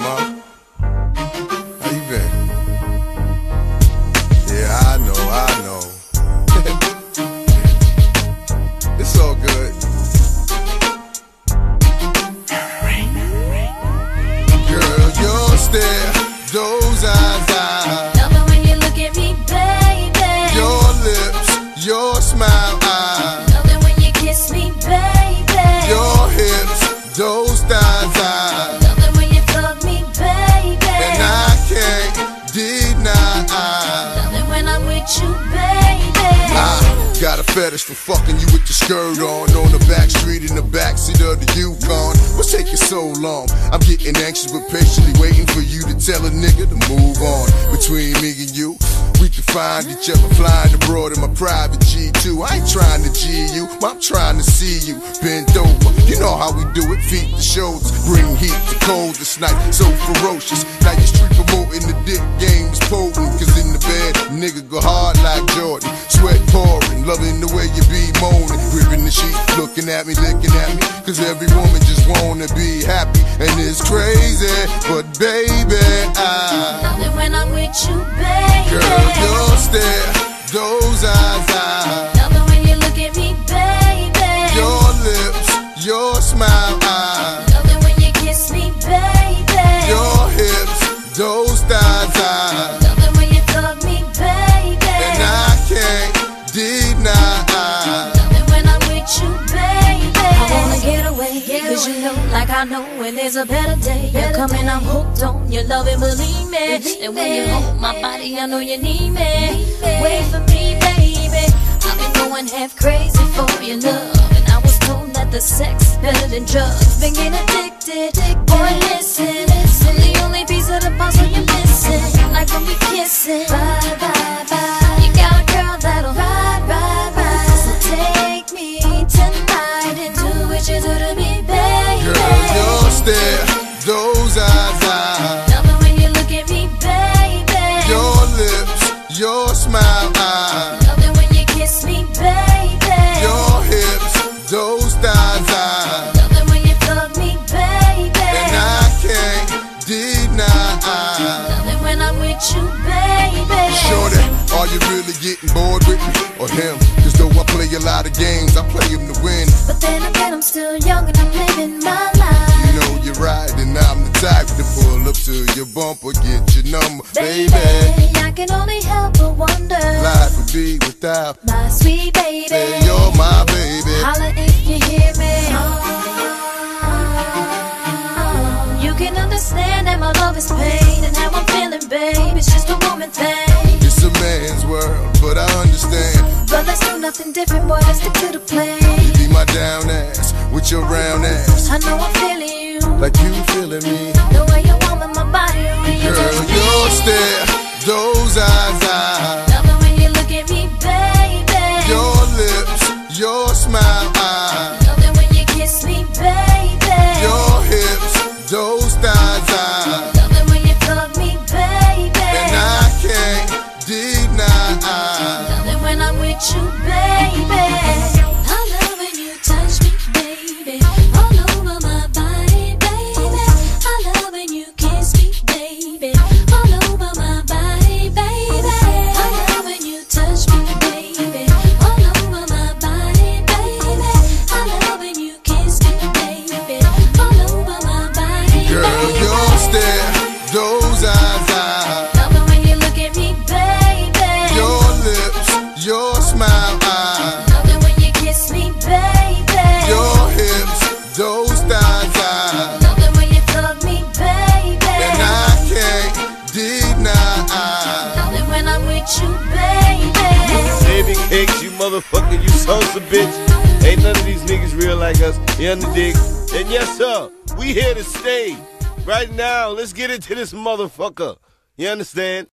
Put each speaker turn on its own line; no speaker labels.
up, got a fetish for fucking you with the skirt on. On the back street in the backseat of the Yukon. What's taking so long? I'm getting anxious but patiently waiting for you to tell a nigga to move on. Between me and you we can find each other. Flying abroad in my private G2 I ain't trying to G you, I'm trying to see you Bend over, you know how we do it. Feet to shoulders, bring heat to cold this night. So ferocious, now you street promoting the dick game is potent Cause in the bed, nigga go the way you be moaning Gripping the sheet, looking at me, licking at me Cause every woman just wanna be happy And it's crazy, but baby I
Love it when I'm with you, baby.
Girl, your stare, those eyes, I,
Love it when you look at me, baby.
your lips, your smile, I,
Love it when you kiss me, baby.
your hips, those I
know when there's a better day. You're coming, I'm hooked on your love and believe me. And when you hold my body, I know you need me. Wait for me, baby. I've been going half crazy for your love. And I was told that the sex better than drugs. Been getting addicted, boy, listen. I'm the only piece of the puzzle you're missing. Like when we kissing. Bye, bye, bye. Love it when I'm with you, baby.
Shorty, are you really getting bored with me or him? Cause though I play a lot of games, I play them to win.
But then again, I'm still young and I'm living my life.
You know you're right, and I'm the type to pull up to your bumper, get your number, baby.
I can only help but wonder.
Life would be without,
My sweet baby.
say you're my baby.
Holla if you hear me. Oh, You can understand thing.
It's a man's world, but I understand.
But let's do nothing different, boy. Let's stick to the plan.
You be my down ass with your round ass,
I know I'm feeling you.
like you feeling me.
Motherfucker, you sons of bitch. Ain't none of these niggas real like us. You underdig? And yes, sir, we here to stay. Right now, let's get into this motherfucker. You understand?